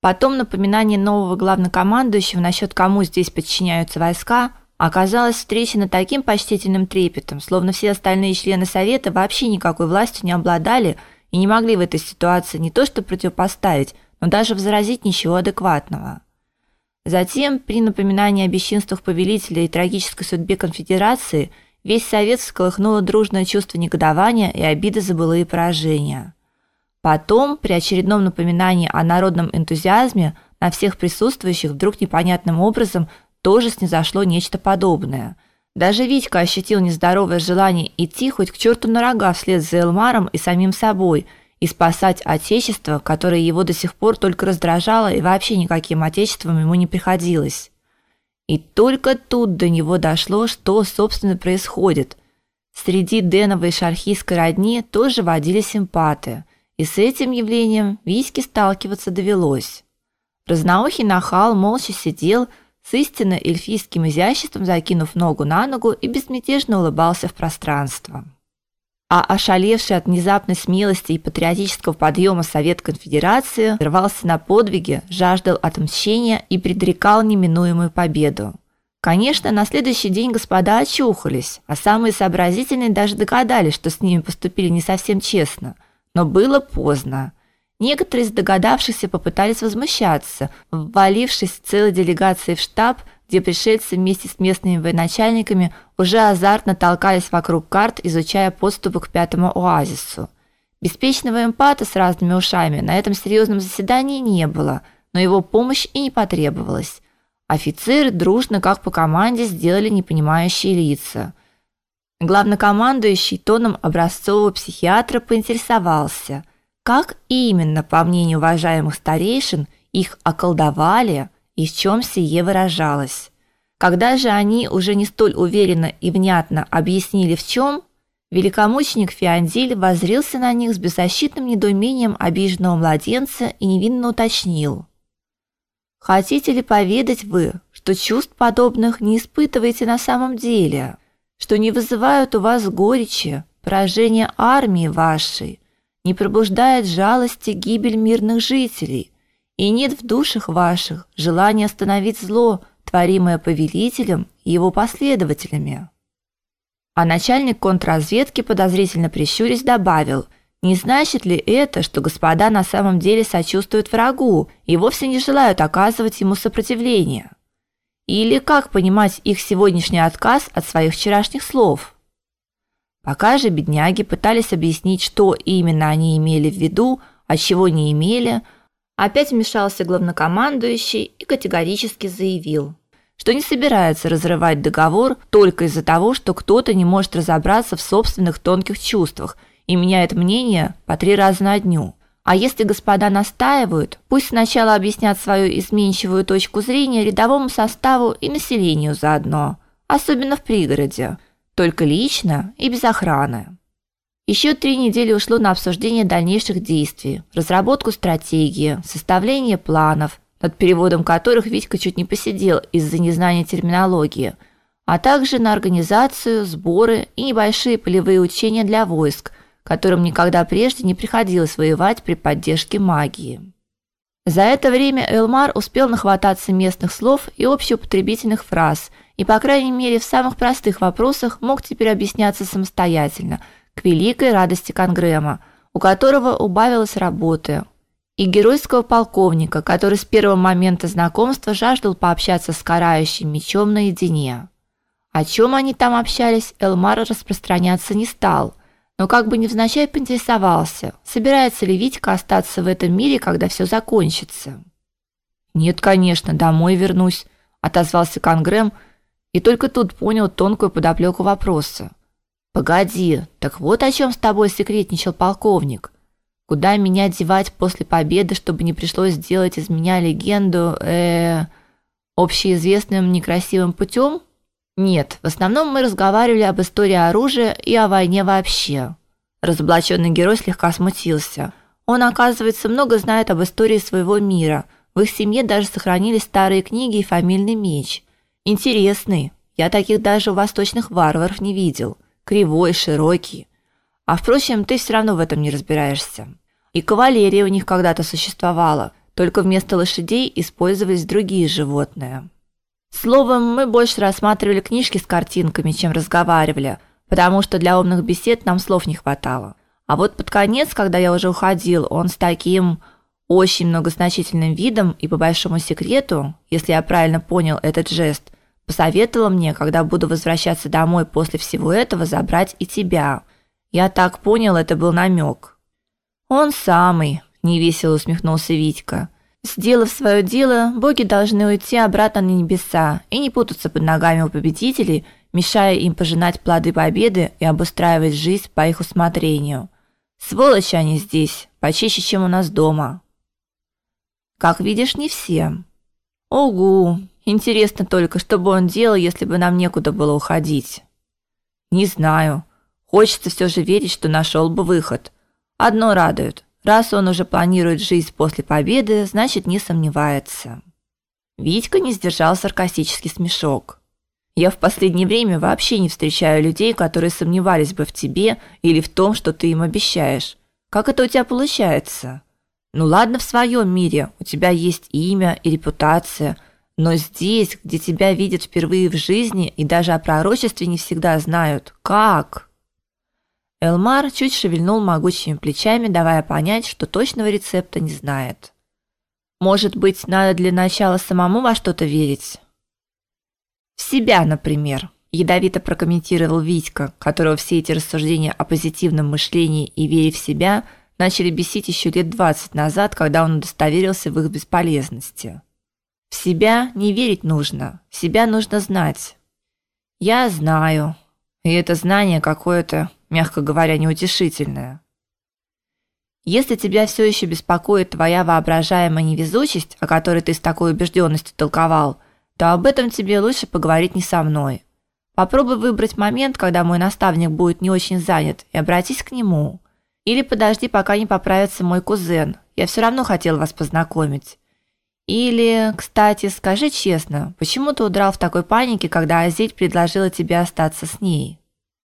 Потом напоминание нового главнокомандующего насчет кому здесь подчиняются войска оказалось встречено таким почтительным трепетом, словно все остальные члены совета вообще никакой властью не обладали и не могли в этой ситуации не то что противопоставить, но даже возразить ничего адекватного. Затем, при напоминании о бесчинствах повелителя и трагической судьбе конфедерации, весь совет всколыхнуло дружное чувство негодования и обиды за былые поражения. Потом, при очередном напоминании о народном энтузиазме, на всех присутствующих вдруг непонятным образом тоже снизошло нечто подобное. Даже Витька ощутил нездоровое желание идти хоть к черту на рога вслед за Элмаром и самим собой – и спасать отечество, которое его до сих пор только раздражало и вообще никаким отечеством ему не приходилось. И только тут до него дошло, что собственно происходит. Среди Деновой шархийской родни тоже водились симпаты, и с этим явлением Виське сталкиваться довелось. Разноухий нахал молча сидел, с истинно эльфийским изяществом закинув ногу на ногу и безмятежно улыбался в пространство а ошалевший от внезапной смелости и патриотического подъема Совет Конфедерации рвался на подвиги, жаждал отмщения и предрекал неминуемую победу. Конечно, на следующий день господа очухались, а самые сообразительные даже догадались, что с ними поступили не совсем честно, но было поздно. Некоторые из догадавшихся попытались возмущаться, ввалившись целой делегацией в штаб, где пришельцы вместе с местными военачальниками уже азартно толкались вокруг карт, изучая подступы к пятому оазису. Беспечного эмпата с разными ушами на этом серьезном заседании не было, но его помощь и не потребовалась. Офицеры дружно, как по команде, сделали непонимающие лица. Главнокомандующий тоном образцового психиатра поинтересовался, как именно, по мнению уважаемых старейшин, их околдовали – и в чем сие выражалось. Когда же они уже не столь уверенно и внятно объяснили в чем, великомученик Фиандиль воззрился на них с беззащитным недоумением обиженного младенца и невинно уточнил: Хотите ли поведать вы, что чувств подобных не испытываете на самом деле, что не вызывают у вас горечи поражение армии вашей, не пробуждает жалости гибель мирных жителей? и нет в душах ваших желания остановить зло, творимое повелителем и его последователями. А начальник контрразведки подозрительно прищурясь добавил: "Не значит ли это, что господа на самом деле сочувствуют врагу и вовсе не желают оказывать ему сопротивление? Или как понимать их сегодняшний отказ от своих вчерашних слов?" Пока же бедняги пытались объяснить, что именно они имели в виду, а чего не имели, Опять вмешался главнокомандующий и категорически заявил, что не собирается разрывать договор только из-за того, что кто-то не может разобраться в собственных тонких чувствах и меняет мнение по три раза на дню. А если господа настаивают, пусть сначала объяснят свою изменчивую точку зрения рядовому составу и населению заодно, особенно в пригороде, только лично и без охраны. Еще три недели ушло на обсуждение дальнейших действий, разработку стратегии, составление планов, над переводом которых Витька чуть не посидел из-за незнания терминологии, а также на организацию, сборы и небольшие полевые учения для войск, которым никогда прежде не приходилось воевать при поддержке магии. За это время Элмар успел нахвататься местных слов и общеупотребительных фраз, и по крайней мере в самых простых вопросах мог теперь объясняться самостоятельно – к великой радости Конгрэма, у которого убавилось работы, и геройского полковника, который с первого момента знакомства жаждал пообщаться с карающим мечом наедине. О чем они там общались, Элмар распространяться не стал, но как бы невзначай поинтересовался, собирается ли Витька остаться в этом мире, когда все закончится. «Нет, конечно, домой вернусь», — отозвался Конгрэм, и только тут понял тонкую подоплеку вопроса. Погоди, так вот о чем с тобой секретничал полковник. Куда меня девать после победы, чтобы не пришлось сделать из меня легенду, э, общеизвестным некрасивым путем? Нет, в основном мы разговаривали об истории оружия и о войне вообще. Разоблаченный герой слегка смутился. Он, оказывается, много знает об истории своего мира. В их семье даже сохранились старые книги и фамильный меч. Интересный. Я таких даже у восточных варваров не видел кривой, широкий. А впрочем, ты все равно в этом не разбираешься. И кавалерия у них когда-то существовала, только вместо лошадей использовались другие животные. Словом, мы больше рассматривали книжки с картинками, чем разговаривали, потому что для умных бесед нам слов не хватало. А вот под конец, когда я уже уходил, он с таким очень многозначительным видом и по большому секрету, если я правильно понял этот жест, посоветовал мне, когда буду возвращаться домой после всего этого, забрать и тебя. Я так понял, это был намек. Он самый, невесело усмехнулся Витька. Сделав свое дело, боги должны уйти обратно на небеса и не путаться под ногами у победителей, мешая им пожинать плоды победы и обустраивать жизнь по их усмотрению. Сволочи они здесь, почище, чем у нас дома. Как видишь, не все. Ого, интересно только, что бы он делал, если бы нам некуда было уходить. Не знаю. Хочется все же верить, что нашел бы выход. Одно радует. Раз он уже планирует жизнь после победы, значит, не сомневается. Витька не сдержал саркастический смешок. Я в последнее время вообще не встречаю людей, которые сомневались бы в тебе или в том, что ты им обещаешь. Как это у тебя получается? Ну ладно, в своем мире у тебя есть имя и репутация, но здесь, где тебя видят впервые в жизни и даже о пророчестве не всегда знают. Как? Элмар чуть шевельнул могучими плечами, давая понять, что точного рецепта не знает. Может быть, надо для начала самому во что-то верить? В себя, например, ядовито прокомментировал Витька, которого все эти рассуждения о позитивном мышлении и вере в себя начали бесить еще лет двадцать назад, когда он удостоверился в их бесполезности. В себя не верить нужно, себя нужно знать. Я знаю, и это знание какое-то мягко говоря, неутешительное. Если тебя все еще беспокоит твоя воображаемая невезучесть, о которой ты с такой убежденностью толковал, то об этом тебе лучше поговорить не со мной. Попробуй выбрать момент, когда мой наставник будет не очень занят, и обратись к нему. Или подожди, пока не поправится мой кузен. Я все равно хотел вас познакомить. Или, кстати, скажи честно, почему ты удрал в такой панике, когда Азель предложила тебе остаться с ней?